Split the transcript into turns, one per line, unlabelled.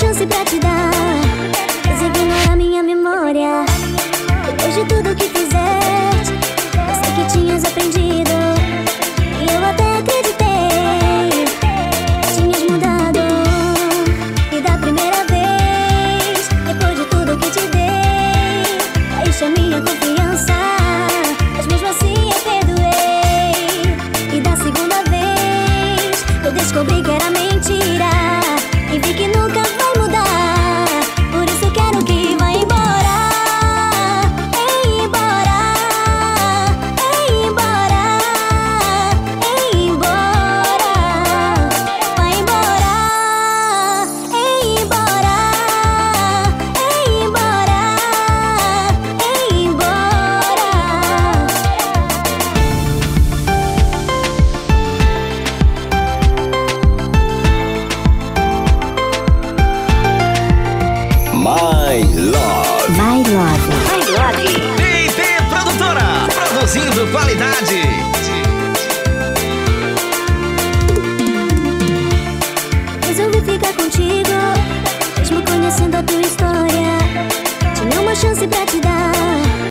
chance pra te dar. Mas ignora minha memória. Depois de tudo que fizeste, eu sei que tinhas aprendido. E eu até acreditei. Tinhas mudado. E da primeira vez, depois de tudo que te dei, deixa minha confiança. Mas mesmo assim eu perdoei. E da segunda vez, eu descobri que era mentira.
My Love.
My Love. My Love.
DT Produtora, produzindo qualidade.
Resolvi ficar contigo